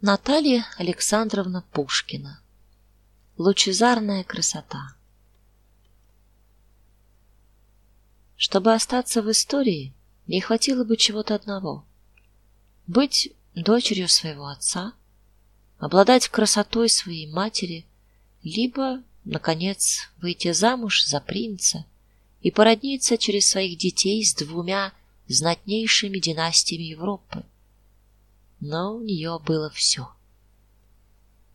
Наталья Александровна Пушкина. Лучезарная красота. Чтобы остаться в истории, не хватило бы чего-то одного: быть дочерью своего отца, обладать красотой своей матери, либо, наконец, выйти замуж за принца и породниться через своих детей с двумя знатнейшими династиями Европы но у нее было все.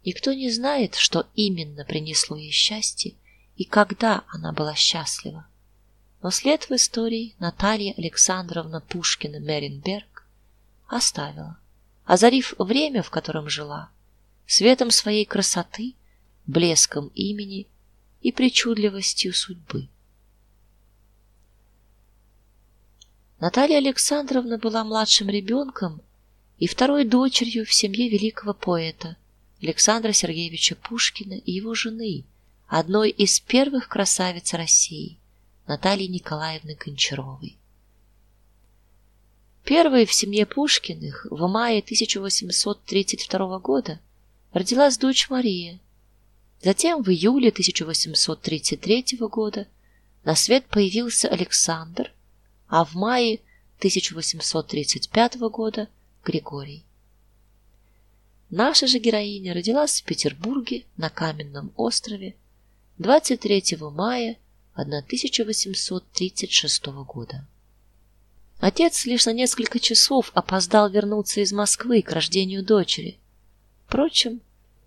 Никто не знает, что именно принесло ей счастье и когда она была счастлива. Но след в истории Наталья Александровна Пушкина Меренберг оставила, озарив время, в котором жила, светом своей красоты, блеском имени и причудливостью судьбы. Наталья Александровна была младшим ребенком и второй дочерью в семье великого поэта Александра Сергеевича Пушкина и его жены, одной из первых красавиц России, Натальи Николаевны Гончаровой. Первой в семье Пушкиных в мае 1832 года родилась дочь Мария. Затем в июле 1833 года на свет появился Александр, а в мае 1835 года Григорий. Наша же героиня родилась в Петербурге на Каменном острове 23 мая 1836 года. Отец лишь на несколько часов опоздал вернуться из Москвы к рождению дочери. Впрочем,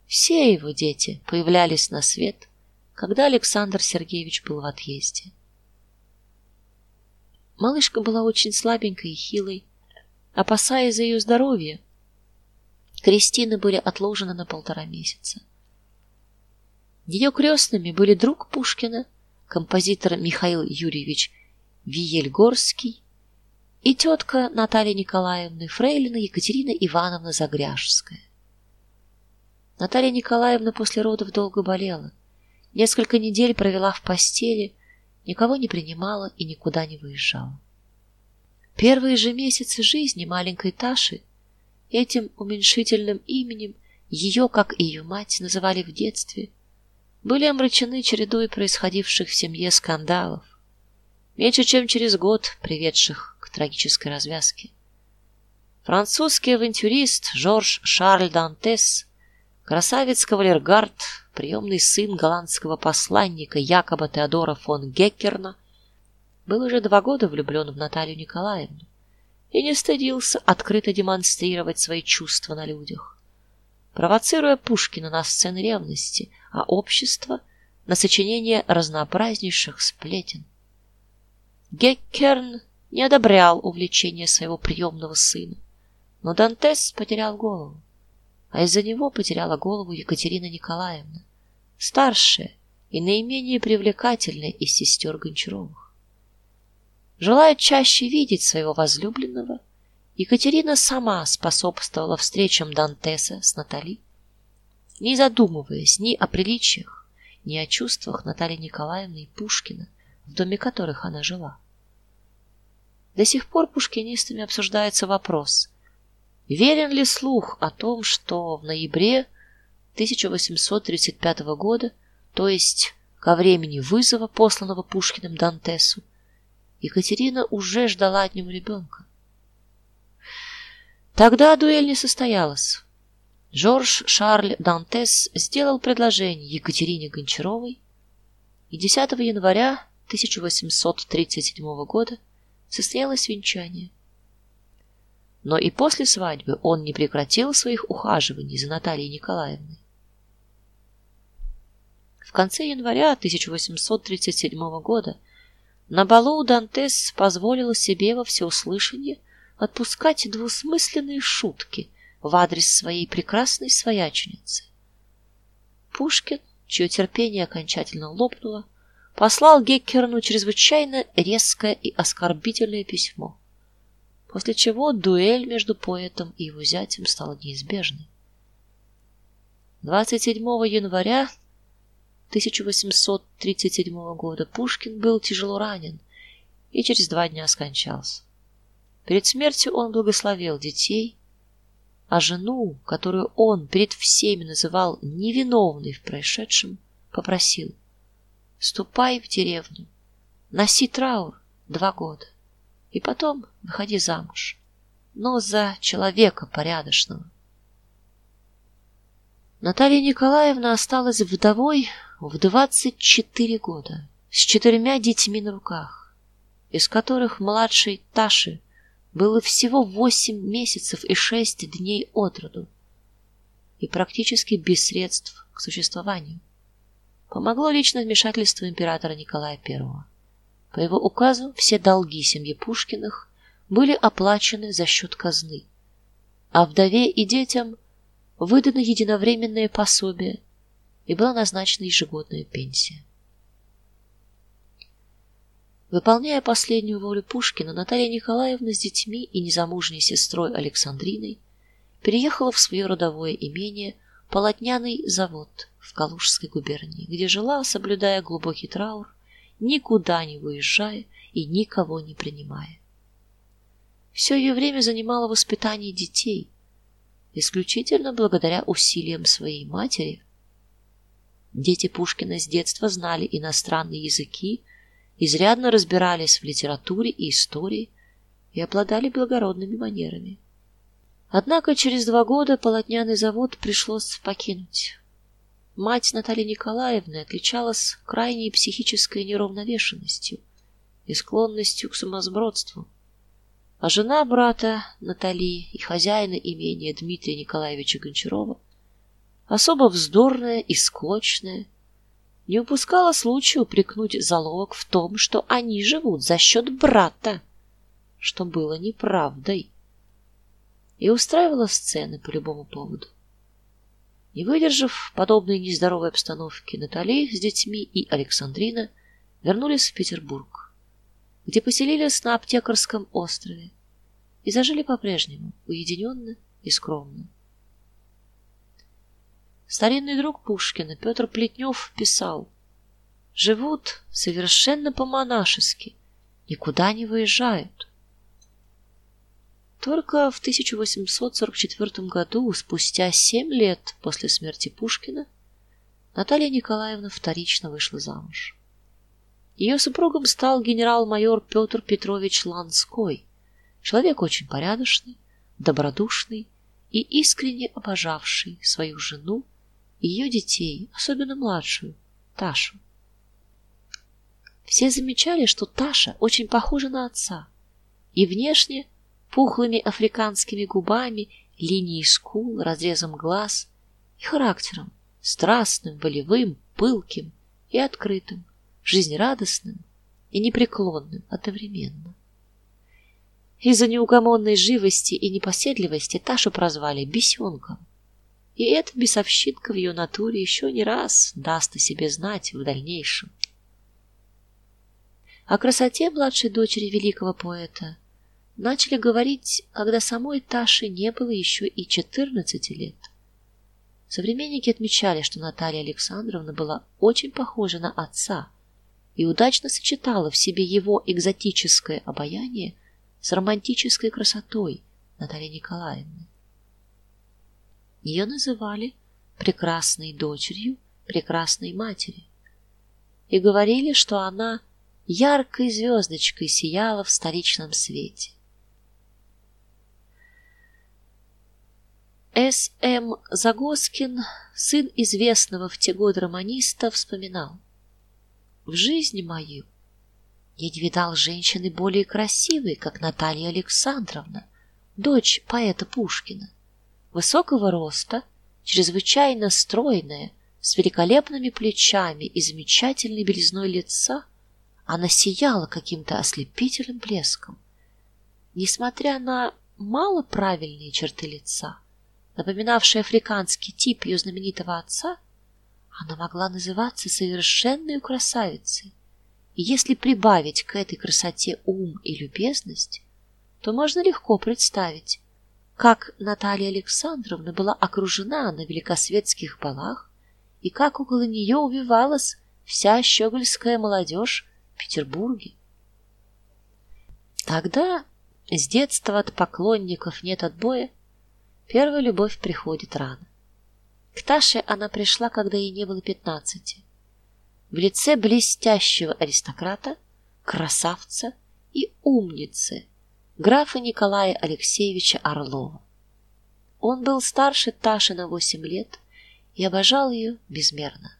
все его дети появлялись на свет, когда Александр Сергеевич был в отъезде. Малышка была очень слабенькой и хилой, Опасаясь за ее здоровье, крестины были отложены на полтора месяца. Ее крестными были друг Пушкина, композитор Михаил Юрьевич Виельгорский и тетка Наталья Николаевна Фрейлина Екатерина Ивановна Загряжская. Наталья Николаевна после родов долго болела. Несколько недель провела в постели, никого не принимала и никуда не выезжала. Первые же месяцы жизни маленькой Таши этим уменьшительным именем ее, как и ее мать, называли в детстве, были омрачены чередой происходивших в семье скандалов, меньше чем через год приведших к трагической развязке. Французский авантюрист Жорж Шарль Дантес, красавец кавалергард, приемный сын голландского посланника Якоба Теодора фон Геккерна, был уже два года влюблен в Наталью Николаевну и не стыдился открыто демонстрировать свои чувства на людях, провоцируя Пушкина на сцены ревности, а общество на сочинение разнообразнейших сплетен. Геккерн не одобрял увлечение своего приемного сына, но Дантес потерял голову, а из-за него потеряла голову Екатерина Николаевна, старшая и наименее привлекательная из сестер Гончаровых. Желая чаще видеть своего возлюбленного, Екатерина сама способствовала встречам Дантеса с Натали, не задумываясь ни о приличиях, ни о чувствах Натальи Николаевны и Пушкина, в доме которых она жила. До сих пор пушкинистами обсуждается вопрос: верен ли слух о том, что в ноябре 1835 года, то есть ко времени вызова, посланного Пушкиным Дантесу, Екатерина уже ждала от него ребенка. Тогда дуэль не состоялась. Жорж Шарль Дантес сделал предложение Екатерине Гончаровой, и 10 января 1837 года состоялось венчание. Но и после свадьбы он не прекратил своих ухаживаний за Натальей Николаевной. В конце января 1837 года на балу Дантес позволил себе во всеуслышание отпускать двусмысленные шутки в адрес своей прекрасной свояченицы. Пушкин, чье терпение окончательно лопнуло, послал Геккерну чрезвычайно резкое и оскорбительное письмо, после чего дуэль между поэтом и его зятем стала неизбежной. 27 января 1837 года Пушкин был тяжело ранен и через два дня скончался. Перед смертью он благословил детей а жену, которую он перед всеми называл невиновной в происшедшем, попросил: "Ступай в деревню, носи траур два года, и потом выходи замуж, но за человека порядочного". Наталья Николаевна осталась вдовой в двадцать четыре года с четырьмя детьми на руках, из которых младшей Таше было всего восемь месяцев и шесть дней от роду, и практически без средств к существованию. Помогло личное вмешательство императора Николая I. По его указу все долги семьи Пушкиных были оплачены за счет казны, а вдове и детям выдано единовременное пособие и была назначена ежегодная пенсия. Выполняя последнюю волю Пушкина, Наталья Николаевна с детьми и незамужней сестрой Александриной переехала в свое родовое имение Полотняный завод в Калужской губернии, где жила, соблюдая глубокий траур, никуда не выезжая и никого не принимая. Все ее время занимало воспитание детей, исключительно благодаря усилиям своей матери. Дети Пушкина с детства знали иностранные языки изрядно разбирались в литературе и истории и обладали благородными манерами. Однако через два года полотняный завод пришлось покинуть. Мать Натальи Николаевны отличалась крайней психической неравновешенностью и склонностью к самосбродству. А жена брата Натали и хозяина имения Дмитрия Николаевича Гончарова особо вздорная и склочная, не упускала случая упрекнуть залог в том, что они живут за счет брата, что было неправдой, и устраивала сцены по любому поводу. Не выдержав подобной нездоровой обстановки, Натали с детьми и Александрина вернулись в Петербург, где поселились на аптекарском острове и зажили по-прежнему уединенно и скромно. Старинный друг Пушкина Петр Плетнев писал: "Живут совершенно по-монашески, никуда не выезжают". Только в 1844 году, спустя семь лет после смерти Пушкина, Наталья Николаевна вторично вышла замуж. Ее супругом стал генерал-майор Петр Петрович Ланской, человек очень порядочный, добродушный и искренне обожавший свою жену ее детей, особенно младшую, Ташу. Все замечали, что Таша очень похожа на отца. И внешне пухлыми африканскими губами, линией скул, разрезом глаз и характером страстным, волевым, пылким и открытым, жизнерадостным и непреклонным одновременно. Из-за неугомонной живости и непоседливости Ташу прозвали бесенком. И эта бесовщинка в ее натуре еще не раз даст о себе знать в дальнейшем. О красоте младшей дочери великого поэта начали говорить, когда самой Таше не было еще и четырнадцати лет. Современники отмечали, что Наталья Александровна была очень похожа на отца и удачно сочетала в себе его экзотическое обаяние с романтической красотой Натальи Николаевны. Ее называли прекрасной дочерью прекрасной матери и говорили, что она яркой звездочкой сияла в столичном свете. С. М. Загоскин, сын известного в те годы романиста, вспоминал: В жизни мою я не видал женщины более красивой, как Наталья Александровна, дочь поэта Пушкина высокого роста, чрезвычайно стройная, с великолепными плечами и замечательной белизной лица, она сияла каким-то ослепительным блеском. Несмотря на малоправильные черты лица, напоминавшие африканский тип ее знаменитого отца, она могла называться совершенной красавицей. И если прибавить к этой красоте ум и любезность, то можно легко представить, как Наталья Александровна была окружена на великосветских балах и как около нее увивалась вся щегольская молодежь в Петербурге. Тогда с детства от поклонников нет отбоя Первая любовь приходит рано. К Таше она пришла, когда ей не было пятнадцати, в лице блестящего аристократа, красавца и умницы, графа Николая Алексеевича Орлова. Он был старше Таши на восемь лет и обожал ее безмерно.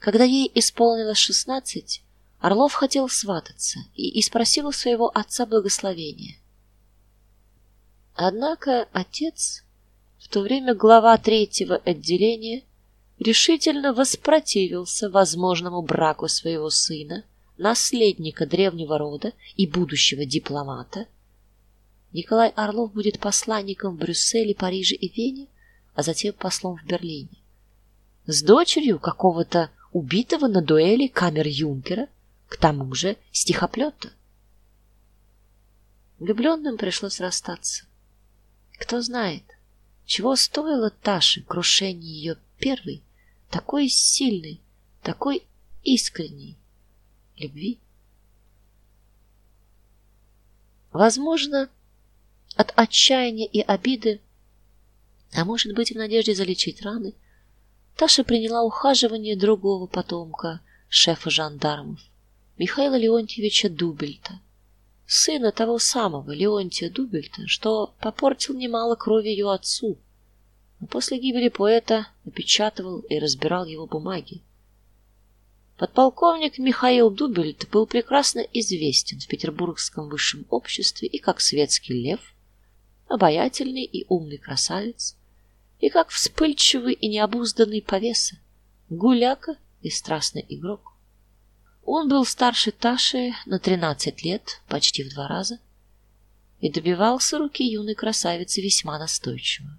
Когда ей исполнилось шестнадцать, Орлов хотел свататься и, и у своего отца благословения. Однако отец, в то время глава третьего отделения, решительно воспротивился возможному браку своего сына, наследника древнего рода и будущего дипломата. Николай Орлов будет посланником в Брюсселе, Париже и Вене, а затем послом в Берлине. С дочерью какого-то убитого на дуэли камер-юнкера, к тому же стихоплета. Влюбленным пришлось расстаться. Кто знает, чего стоило Таше крушение ее первой, такой сильной, такой искренней любви. Возможно, от отчаяния и обиды, а может быть, в надежде залечить раны, Таша приняла ухаживание другого потомка, шефа жандармов, Михаила Леонтьевича Дубельта, сына того самого Леонтия Дубельта, что попортил немало крови ее отцу, но после гибели поэта опечатывал и разбирал его бумаги. Подполковник Михаил Дубельт был прекрасно известен в петербургском высшем обществе и как светский лев, обаятельный и умный красавец, и как вспыльчивый и необузданный повеса, гуляка и страстный игрок. Он был старше Таши на тринадцать лет, почти в два раза, и добивался руки юной красавицы весьма настойчиво.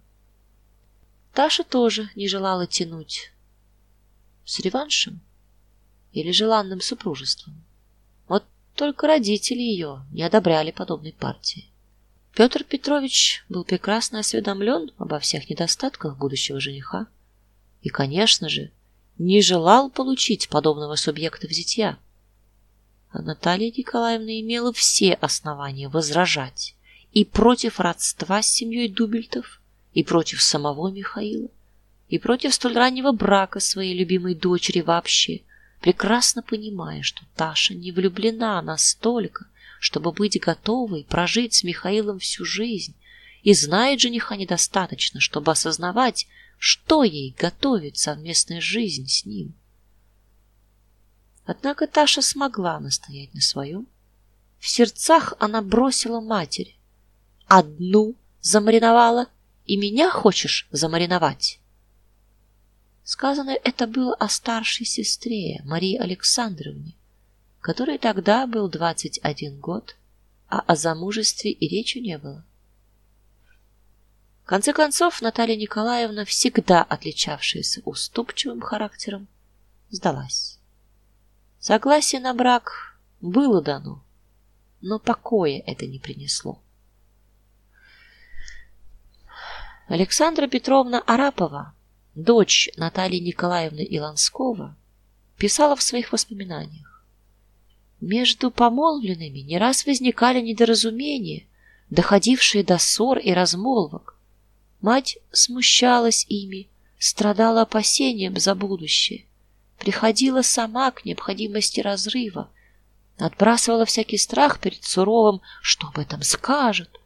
Таша тоже не желала тянуть с реваншем или желанным супружеством. Вот только родители ее не одобряли подобной партии. Петр Петрович был прекрасно осведомлен обо всех недостатках будущего жениха и, конечно же, не желал получить подобного субъекта в зятья. А Наталья Николаевна имела все основания возражать и против родства с семьей Дубельтов, и против самого Михаила, и против столь раннего брака своей любимой дочери вообще, прекрасно понимая, что Таша не влюблена настолько, чтобы быть готовой прожить с Михаилом всю жизнь, и знает жениха недостаточно, чтобы осознавать, что ей готовит совместная жизнь с ним. Однако Таша смогла настоять на своем. В сердцах она бросила матери: "Одну замариновала, и меня хочешь замариновать?" Сказано это было о старшей сестре Марии Александровне, которой тогда был двадцать один год, а о замужестве и речи не было. В конце концов, Наталья Николаевна, всегда отличавшаяся уступчивым характером, сдалась. Согласие на брак было дано, но покоя это не принесло. Александра Петровна Арапова, дочь Натальи Николаевны Иланского, писала в своих воспоминаниях: между помолвленными не раз возникали недоразумения, доходившие до ссор и размолвок. Мать смущалась ими, страдала опасением за будущее, приходила сама к необходимости разрыва, отбрасывала всякий страх перед суровым, что об этом скажут,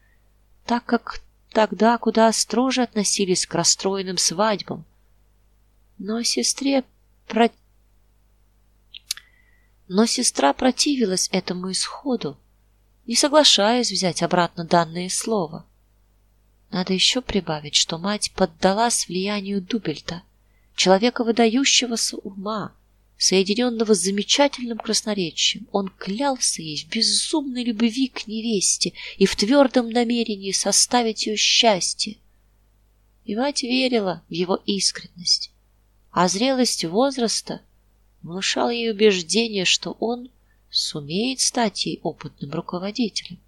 так как тогда куда строже относились к расстроенным свадьбам. Но сестре про но сестра противилась этому исходу, не соглашаясь взять обратно данное слово. Надо еще прибавить, что мать поддалась влиянию Дубельта, человека выдающегося ума, соединенного с замечательным красноречием. Он клялся ей в безумной любви к невесте и в твердом намерении составить ее счастье. И мать верила в его искренность, а зрелость возраста внушала ей убеждение, что он сумеет стать ей опытным руководителем.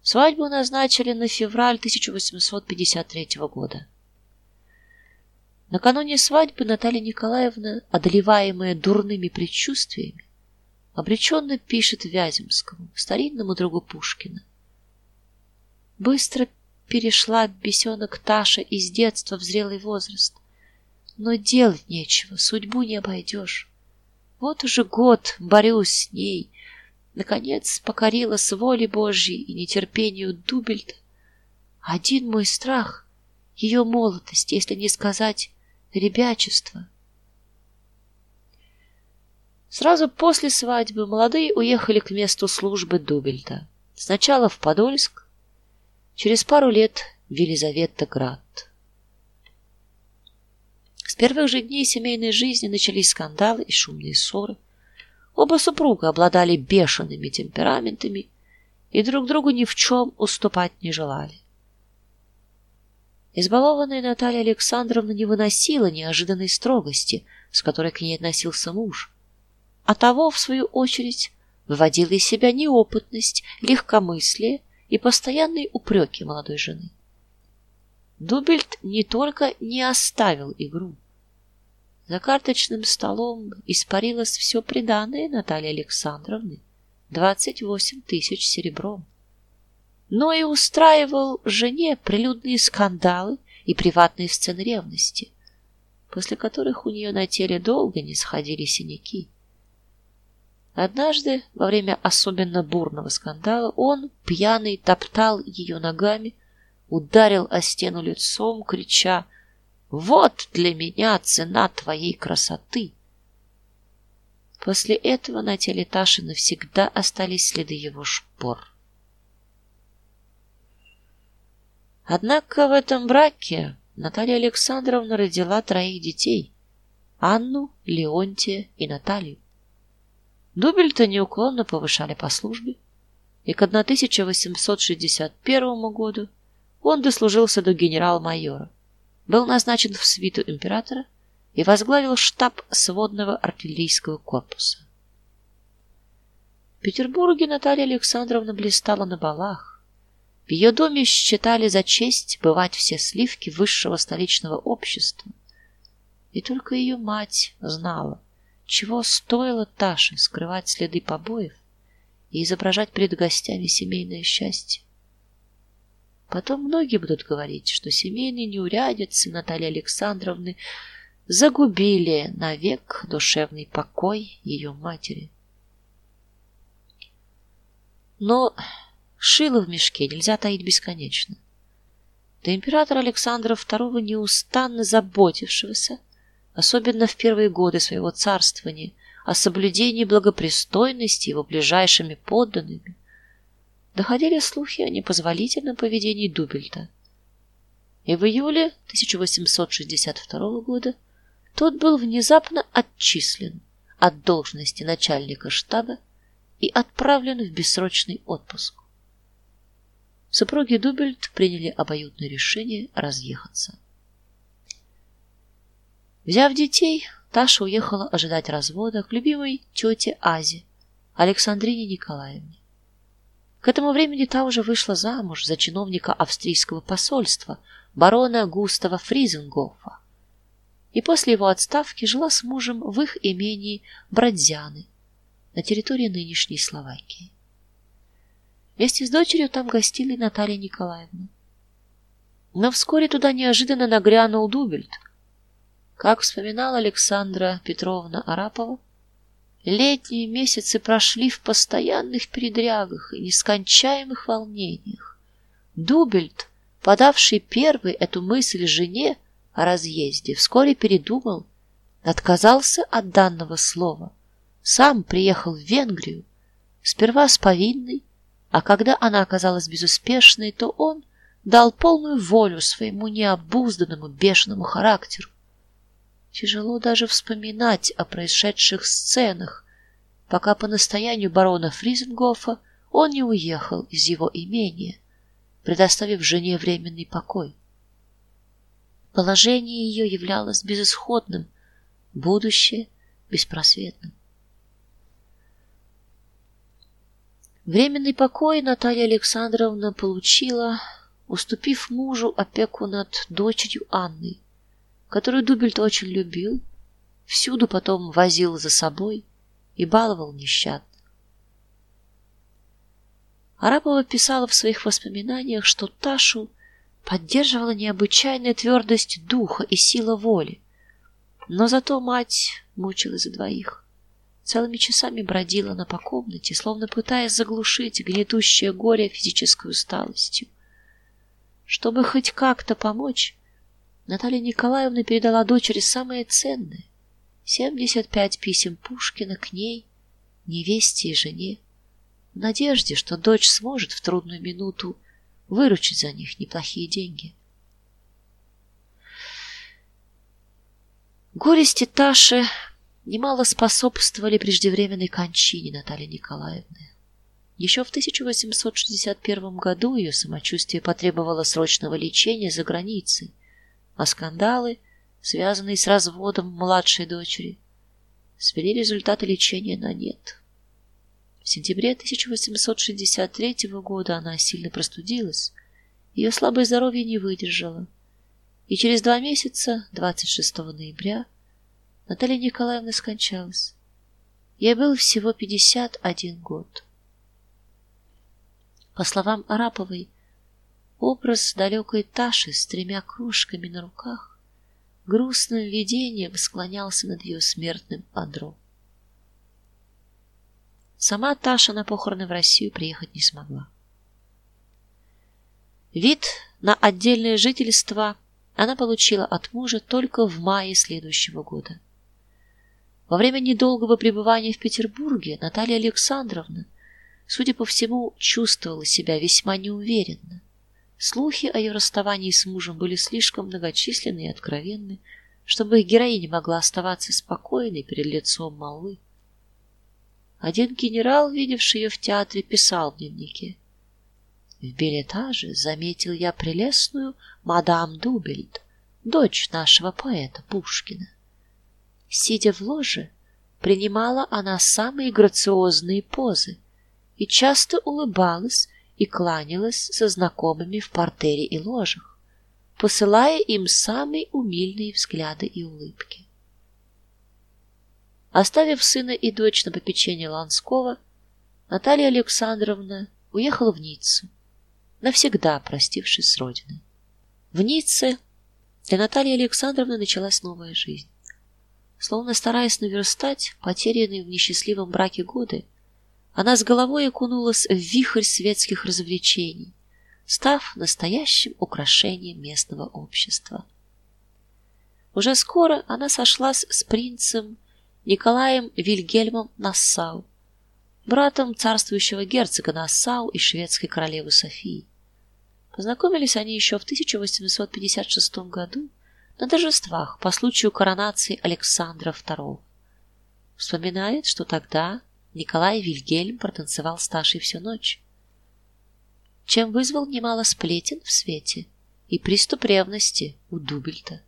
Свадьбу назначили на февраль 1853 года. Накануне свадьбы Наталья Николаевна, одолеваемая дурными предчувствиями, обреченно пишет Вяземскому, старинному другу Пушкина: "Быстро перешла бесенок Таша из детства в зрелый возраст. Но делать нечего, судьбу не обойдешь. Вот уже год борюсь с ней. Наконец покорила с воли Божьей и нетерпению Дубельта. Один мой страх — ее молодость, если не сказать ребячество. Сразу после свадьбы молодые уехали к месту службы Дубельта. Сначала в Подольск, через пару лет в Елизаветоград. С первых же дней семейной жизни начались скандалы и шумные ссоры. Оба супруга обладали бешеными темпераментами и друг другу ни в чем уступать не желали. Избалованная Наталья Александровна не выносила неожиданной строгости, с которой к ней относился муж а того, в свою очередь, выводила из себя неопытность, легкомыслие и постоянные упреки молодой жены. Дубельт не только не оставил игру. За карточным столом испарилось все приданое Натальи Александровны — двадцать восемь тысяч серебром. Но и устраивал жене прилюдные скандалы и приватные сцены ревности, после которых у нее на теле долго не сходили синяки. Однажды, во время особенно бурного скандала, он, пьяный, топтал ее ногами, ударил о стену лицом, крича: "Вот для меня цена твоей красоты!" После этого на теле Таши навсегда остались следы его шпор. Однако в этом браке Наталья Александровна родила троих детей: Анну, Леонтия и Наталью. Дубельта неуклонно повышали по службе, и к 1861 году он дослужился до генерал-майора, был назначен в свиту императора и возглавил штаб сводного артиллерийского корпуса. В Петербурге Наталья Александровна блистала на балах. В ее доме считали за честь бывать все сливки высшего столичного общества. И только ее мать знала, чего стоило Таше скрывать следы побоев и изображать перед гостями семейное счастье? Потом многие будут говорить, что семейные неурядицы Натальи Александровны загубили навек душевный покой ее матери. Но шило в мешке нельзя таить бесконечно. До императора Александра II неустанно заботившегося особенно в первые годы своего царствования, о соблюдении благопристойности его ближайшими подданными, доходили слухи о непозволительном поведении Дубельта. И в июле 1862 года тот был внезапно отчислен от должности начальника штаба и отправлен в бессрочный отпуск. Супруги Дубельт приняли обоюдное решение разъехаться. Взяв детей, Таша уехала ожидать развода к любимой тете Азе, Александрине Николаевне. К этому времени та уже вышла замуж за чиновника австрийского посольства, барона Густава Фризенгофа. И после его отставки жила с мужем в их имении Бродзяны на территории нынешней Словакии. Вместе с дочерью там гостила Наталья Николаевна. Но вскоре туда неожиданно нагрянул Дубельт, как вспоминала Александра Петровна Арапова, летние месяцы прошли в постоянных передрягах и нескончаемых волнениях. Дубельт, подавший первый эту мысль жене о разъезде, вскоре передумал, отказался от данного слова. Сам приехал в Венгрию, сперва с повинной, а когда она оказалась безуспешной, то он дал полную волю своему необузданному бешеному характеру. Тяжело даже вспоминать о происшедших сценах, пока по настоянию барона Фризенгофа он не уехал из его имения, предоставив жене временный покой. Положение ее являлось безысходным, будущее беспросветным. Временный покой Наталья Александровна получила, уступив мужу опеку над дочерью Анной которую Дубельт очень любил, всюду потом возил за собой и баловал нещадно. Арапова писала в своих воспоминаниях, что Ташу поддерживала необычайная твердость духа и сила воли. Но зато мать мучилась за двоих. Целыми часами бродила она по комнате, словно пытаясь заглушить гнетущее горе физической усталостью. Чтобы хоть как-то помочь, Наталья Николаевна передала дочери самое ценное семьдесят пять писем Пушкина к ней, невесте и жене, в надежде, что дочь сможет в трудную минуту выручить за них неплохие деньги. Горести Таши немало способствовали преждевременной кончине Натальи Николаевны. Еще в 1861 году ее самочувствие потребовало срочного лечения за границей, а скандалы, связанные с разводом младшей дочери, свели результаты лечения на нет. В сентябре 1863 года она сильно простудилась, ее слабое здоровье не выдержало, и через два месяца, 26 ноября, Наталья Николаевна скончалась. Ей был всего 51 год. По словам Араповой, образ далекой Таши с тремя кружками на руках грустным видением склонялся над ее смертным одром. Сама Таша на похороны в Россию приехать не смогла. Вид на отдельное жительство она получила от мужа только в мае следующего года. Во время недолгого пребывания в Петербурге Наталья Александровна, судя по всему, чувствовала себя весьма неуверенно. Слухи о ее расставании с мужем были слишком многочисленны и откровенны, чтобы их героиня могла оставаться спокойной перед лицом молвы. Один генерал, видевший ее в театре, писал в дневнике: в билетаже заметил я прелестную мадам Дубельт, дочь нашего поэта Пушкина. Сидя в ложе, принимала она самые грациозные позы и часто улыбалась и кланялась со знакомыми в портере и ложах, посылая им самые умильные взгляды и улыбки. Оставив сына и дочь на попечение Ланского, Наталья Александровна уехала в Ниццу, навсегда простившись с родиной. В Ницце для Натальи Александровны началась новая жизнь. Словно стараясь наверстать потерянные в несчастливом браке годы, она с головой окунулась в вихрь светских развлечений, став настоящим украшением местного общества. Уже скоро она сошлась с принцем Николаем Вильгельмом Нассау, братом царствующего герцога Нассау и шведской королевы Софии. Познакомились они еще в 1856 году на торжествах по случаю коронации Александра II. Вспоминает, что тогда Николай Вильгельм протанцевал с Ташей всю ночь, чем вызвал немало сплетен в свете и приступ ревности у Дубельта.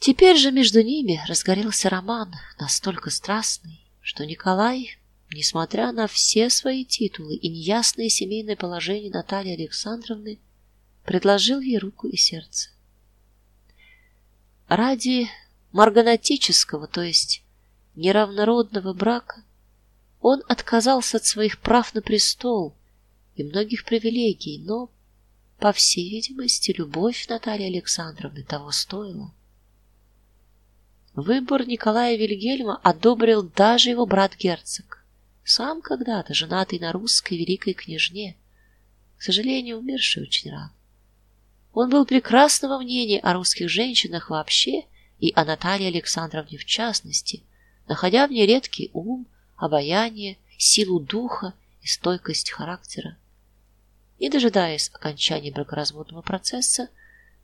Теперь же между ними разгорелся роман, настолько страстный, что Николай, несмотря на все свои титулы и неясное семейное положение Натальи Александровны, предложил ей руку и сердце. Ради марганатического, то есть неравнородного брака, он отказался от своих прав на престол и многих привилегий, но, по всей видимости, любовь Натальи Александровны того стоила. Выбор Николая Вильгельма одобрил даже его брат-герцог, сам когда-то женатый на русской великой княжне, к сожалению, умерший очень рано. Он был прекрасного мнения о русских женщинах вообще и о Наталье Александровне в частности, находя в ней редкий ум, обаяние, силу духа и стойкость характера. Не дожидаясь окончания бракоразводного процесса,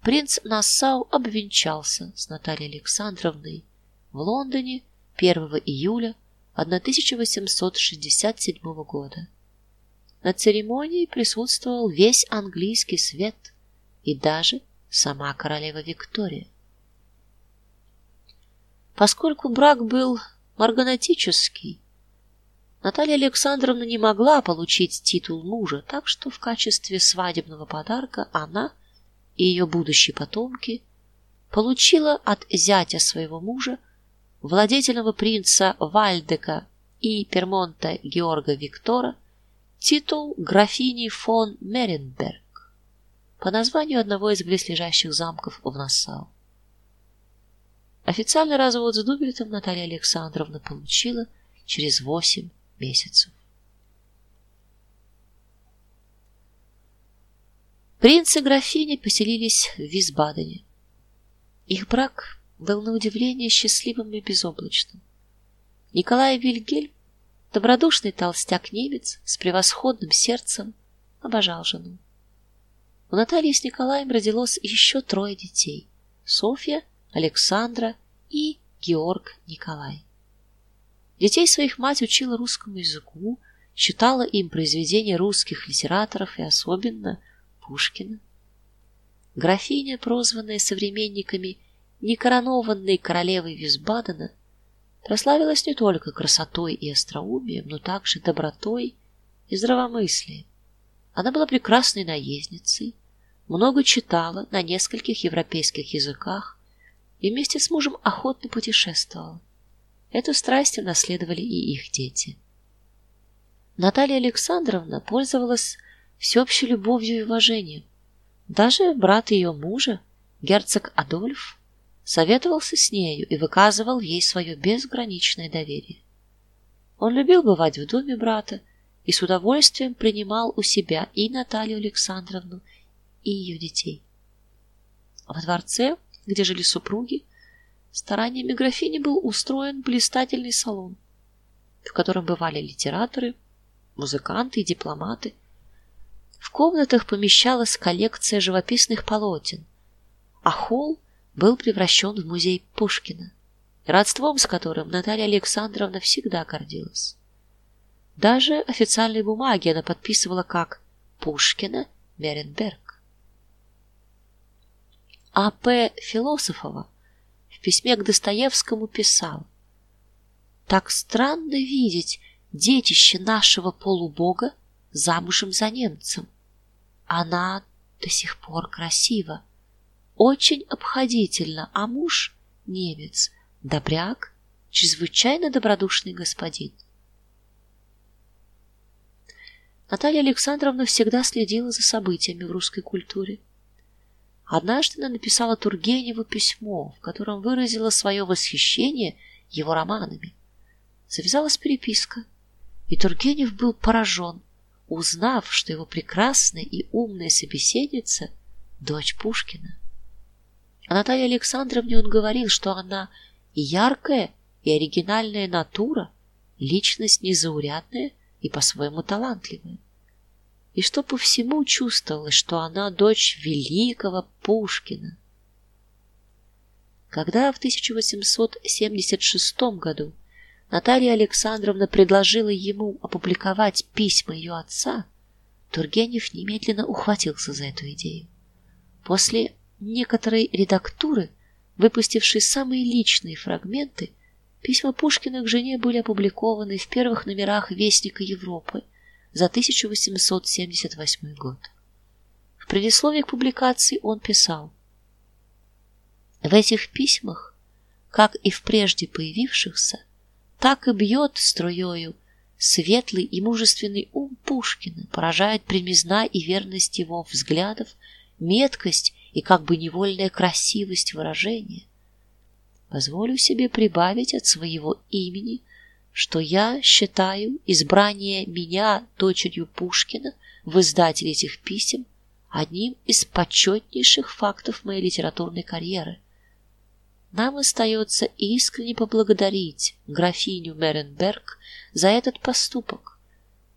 принц Нассау обвенчался с Натальей Александровной в Лондоне 1 июля 1867 года. На церемонии присутствовал весь английский свет и даже сама королева Виктория. Поскольку брак был марганатический, Наталья Александровна не могла получить титул мужа, так что в качестве свадебного подарка она и ее будущие потомки получила от зятя своего мужа, владетельного принца Вальдека и Пермонта Георга Виктора, титул графини фон Меренберг. по названию одного из близлежащих замков в Нассау. Официальный развод с Дубельтом Наталья Александровна получила через восемь месяцев. Принц и графиня поселились в Висбадене. Их брак был на удивление счастливым и безоблачным. Николай Вильгельм, добродушный толстяк-немец с превосходным сердцем, обожал жену. У Натальи с Николаем родилось еще трое детей: Софья, Александра и Георг Николай. Детей своих мать учила русскому языку, читала им произведения русских литераторов и особенно Пушкина. Графиня, прозванная современниками некоронованной королевой Висбадена, прославилась не только красотой и остроумием, но также добротой и здравомыслием. Она была прекрасной наездницей, много читала на нескольких европейских языках и вместе с мужем охотно путешествовала. Эту страсть унаследовали и их дети. Наталья Александровна пользовалась всеобщей любовью и уважением. Даже брат ее мужа, герцог Адольф, советовался с нею и выказывал ей свое безграничное доверие. Он любил бывать в доме брата и с удовольствием принимал у себя и Наталью Александровну, и ее детей. Во дворце, где жили супруги, стараниями графини был устроен блистательный салон, в котором бывали литераторы, музыканты и дипломаты, в комнатах помещалась коллекция живописных полотен, а холл был превращен в музей Пушкина, родством с которым Наталья Александровна всегда гордилась. Даже официальные бумаги она подписывала как Пушкина Меренберг. А. П. Философова письме к Достоевскому писал: Так странно видеть детище нашего полубога замужем за немцем. Она до сих пор красива, очень обходительна, а муж немец, добряк, чрезвычайно добродушный господин. Наталья Александровна всегда следила за событиями в русской культуре. Однажды она написала Тургеневу письмо, в котором выразила свое восхищение его романами. Завязалась переписка, и Тургенев был поражен узнав, что его прекрасная и умная собеседница дочь Пушкина. А Наталье Александровне он говорил, что она и яркая, и оригинальная натура, личность незаурядная и по-своему талантливая. И что по всему чувствовалось, что она дочь великого Пушкина. Когда в 1876 году Наталья Александровна предложила ему опубликовать письма ее отца, Тургенев немедленно ухватился за эту идею. После некоторой редактуры, выпустившей самые личные фрагменты, письма Пушкина к жене были опубликованы в первых номерах Вестника Европы за 1878 год. В предисловии к публикации он писал: В этих письмах, как и в прежде появившихся, так и бьет струёю светлый и мужественный ум Пушкина, поражает примизна и верность его взглядов, меткость и как бы невольная красивость выражения. Позволю себе прибавить от своего имени, что я считаю избрание меня дочерью Пушкина в издателе этих писем одним из почетнейших фактов моей литературной карьеры – нам остается искренне поблагодарить графиню Меренберг за этот поступок,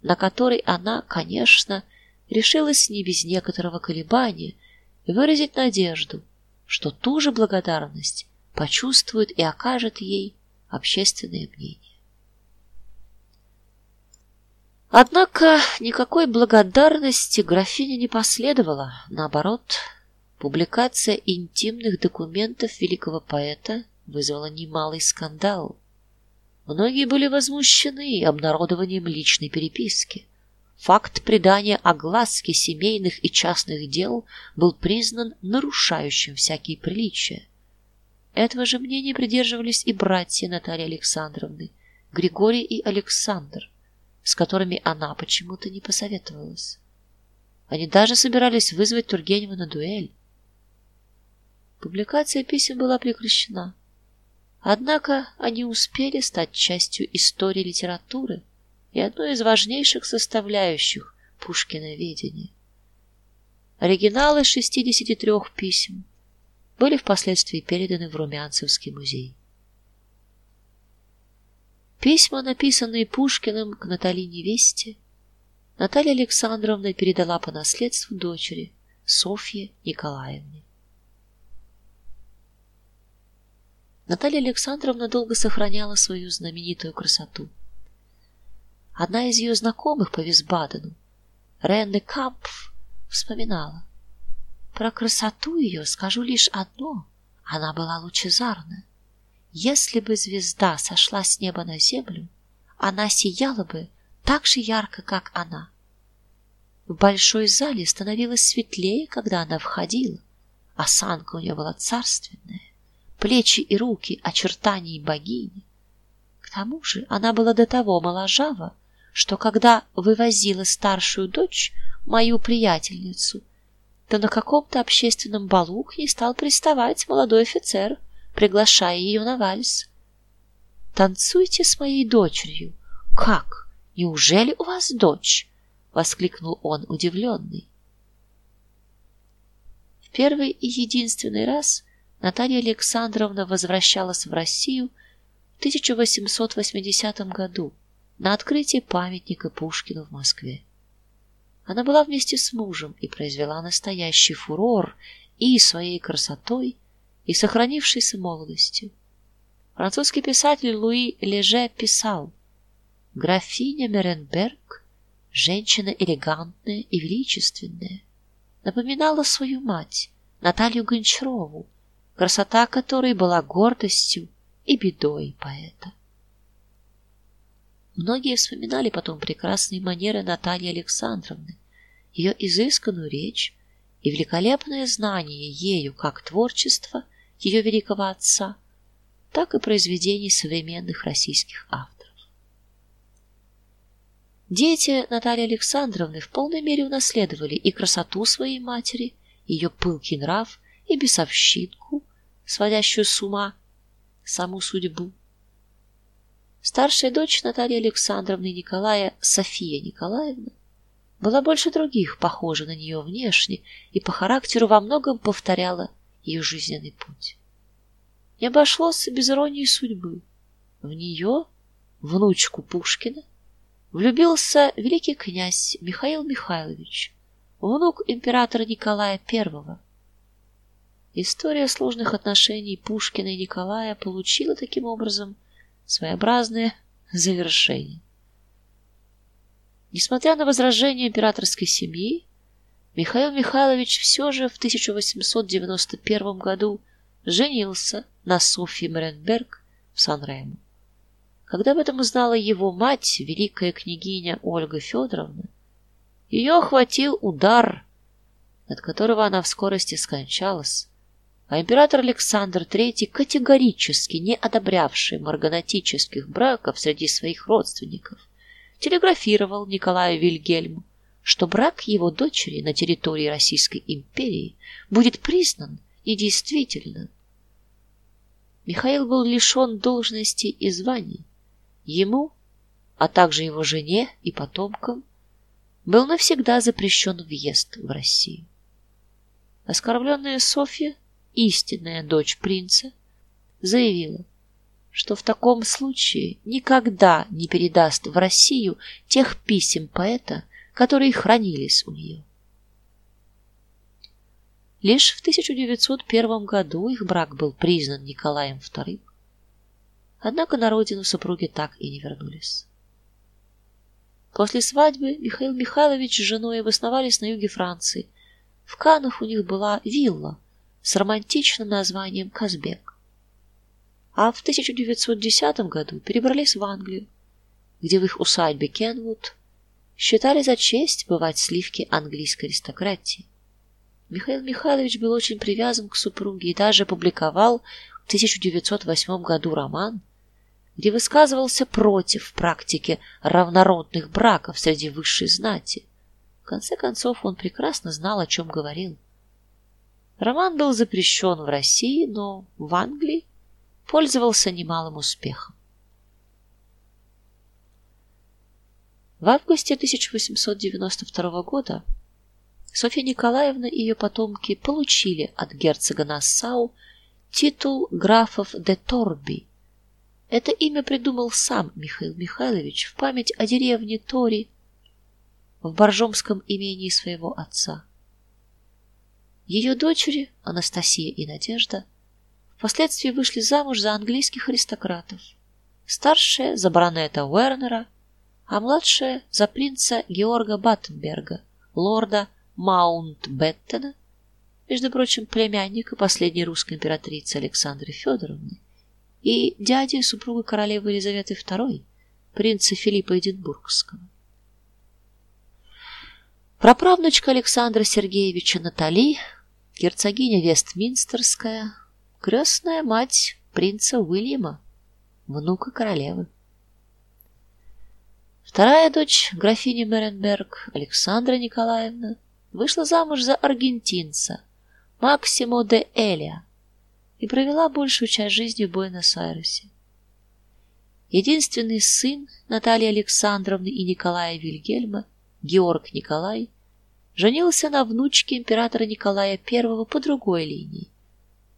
на который она, конечно, решилась не без некоторого колебания и выразить надежду, что ту же благодарность почувствует и окажет ей общественное мнение. Однако никакой благодарности графине не последовало, наоборот, Публикация интимных документов великого поэта вызвала немалый скандал. Многие были возмущены обнародованием личной переписки. Факт придания огласки семейных и частных дел был признан нарушающим всякие приличия. Этого же мнения придерживались и братья Натальи Александровны, Григорий и Александр, с которыми она почему-то не посоветовалась. Они даже собирались вызвать Тургенева на дуэль. Публикация писем была прекращена. Однако они успели стать частью истории литературы и одной из важнейших составляющих Пушкиноведения. Оригиналы 63 писем были впоследствии переданы в Румянцевский музей. Письма, написанные Пушкиным к Наталье невесте, Наталья Александровна передала по наследству дочери Софье Николаевне. Наталья Александровна долго сохраняла свою знаменитую красоту. Одна из ее знакомых по Висбадену, Ренне Кампф, вспоминала: "Про красоту ее скажу лишь одно: она была лучезарна. Если бы звезда сошла с неба на землю, она сияла бы так же ярко, как она. В большой зале становилось светлее, когда она входила. Осанка у нее была царственная, плечи и руки очертаний богини. К тому же она была до того моложава, что когда вывозила старшую дочь, мою приятельницу, то на каком-то общественном балу к ней стал приставать молодой офицер приглашая ее на вальс. Танцуйте с моей дочерью. Как? Неужели у вас дочь? воскликнул он удивленный. В первый и единственный раз Наталья Александровна возвращалась в Россию в 1880 году на открытие памятника Пушкину в Москве. Она была вместе с мужем и произвела настоящий фурор и своей красотой, и сохранившейся молодостью. Французский писатель Луи Леже писал: "Графиня Меренберг, женщина элегантная и величественная, напоминала свою мать, Наталью Гончарову, красота которой была гордостью и бедой поэта". Многие вспоминали потом прекрасные манеры Натальи Александровны, ее изысканную речь и великолепное знание ею как творчества, ее великого отца, так и произведений современных российских авторов. Дети Натальи Александровны в полной мере унаследовали и красоту своей матери, ее пылкий нрав, и бесовщинку, сводящую с ума саму судьбу. Старшая дочь Натальи Александровны Николая, София Николаевна, была больше других похожа на нее внешне и по характеру во многом повторяла ее жизненный путь. Не обошлось без иронии судьбы. В нее, внучку Пушкина, влюбился великий князь Михаил Михайлович, внук императора Николая I. История сложных отношений Пушкина и Николая получила таким образом своеобразное завершение. Несмотря на возражения императорской семьи, Михаил Михайлович все же в 1891 году женился на Софье Меренберг в Сан-Ремо. Когда об этом узнала его мать, великая княгиня Ольга Федоровна, ее охватил удар, от которого она в скорости скончалась. А император Александр III, категорически не одобрявший марганатических браков среди своих родственников, телеграфировал Николаю Вильгельму, что брак его дочери на территории Российской империи будет признан недействительным. Михаил был лишен должности и званий. Ему, а также его жене и потомкам, был навсегда запрещен въезд в Россию. Оскорбленная Софья, истинная дочь принца, заявила, что в таком случае никогда не передаст в Россию тех писем поэта, которые хранились у нее. Лишь в 1901 году их брак был признан Николаем II. Однако на родину супруги так и не вернулись. После свадьбы Михаил Михайлович с женой обосновались на юге Франции. В Каннах у них была вилла с романтичным названием Казбек. А в 1910 году перебрались в Англию, где в их усадьбе Кенвуд считали за честь бывать сливки английской аристократии. Михаил Михайлович был очень привязан к супруге и даже публиковал в 1908 году роман, где высказывался против практики равнородных браков среди высшей знати, В конце концов, он прекрасно знал, о чем говорил. Роман был запрещен в России, но в Англии пользовался немалым успехом. В августе 1892 года Софья Николаевна и ее потомки получили от герцога Нассау титул графов де Торби. Это имя придумал сам Михаил Михайлович в память о деревне Тори в Боржомском имении своего отца. Ее дочери, Анастасия и Надежда, впоследствии вышли замуж за английских аристократов. Старшая за баронета Уэрнера, а младшая за принца Георга Баттенберга, лорда Маунтбеттена, между прочим, племянника последней русской императрицы Александры Федоровны и дяди супруга королевы Елизаветы II, принца Филиппа Эдинбургского. Праправнучка Александра Сергеевича Натали, герцогиня Вестминстерская, крестная мать принца Уильяма, внука королевы. Вторая дочь графини Меренберг, Александра Николаевна, вышла замуж за аргентинца Максимо де Элия и провела большую часть жизни в Буэнос-Айресе. Единственный сын Натальи Александровны и Николая Вильгельма, Георг Николай, женился на внучке императора Николая I по другой линии,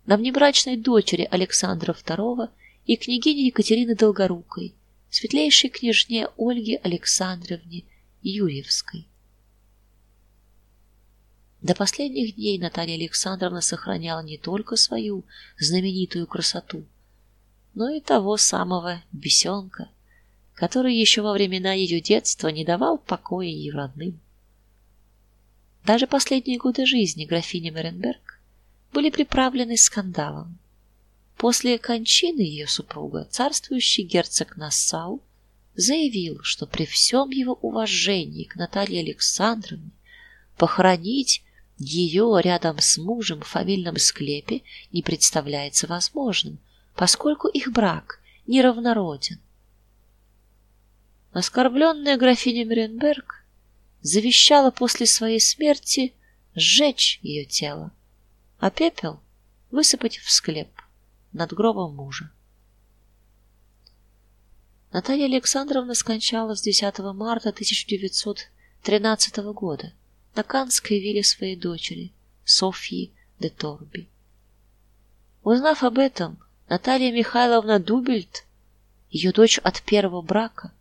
на внебрачной дочери Александра II и княгине Екатерины Долгорукой, светлейшей княжне Ольге Александровне Юрьевской. До последних дней Наталья Александровна сохраняла не только свою знаменитую красоту, но и того самого бесенка, который еще во времена ее детства не давал покоя ей родным. Даже последние годы жизни графини Меренберг были приправлены скандалом. После кончины ее супруга, царствующий герцог Нассау, заявил, что при всем его уважении к Наталье Александровне похоронить ее рядом с мужем в фамильном склепе не представляется возможным, поскольку их брак неравнороден. Оскорбленная графиня Мюрренберг завещала после своей смерти сжечь ее тело, а пепел высыпать в склеп над гробом мужа. Наталья Александровна скончалась 10 марта 1913 года на Канской вилле своей дочери Софьи де Торби. Узнав об этом, Наталья Михайловна Дубельт, ее дочь от первого брака,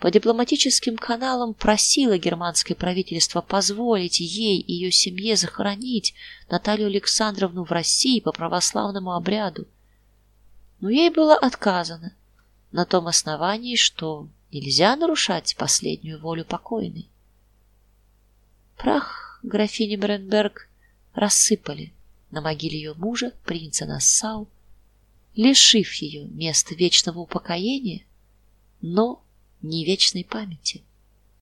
по дипломатическим каналам просила германское правительство позволить ей и ее семье захоронить Наталью Александровну в России по православному обряду. Но ей было отказано на том основании, что нельзя нарушать последнюю волю покойной. Прах графини Бренберг рассыпали на могиле ее мужа, принца Нассау, лишив ее места вечного упокоения, но не вечной памяти.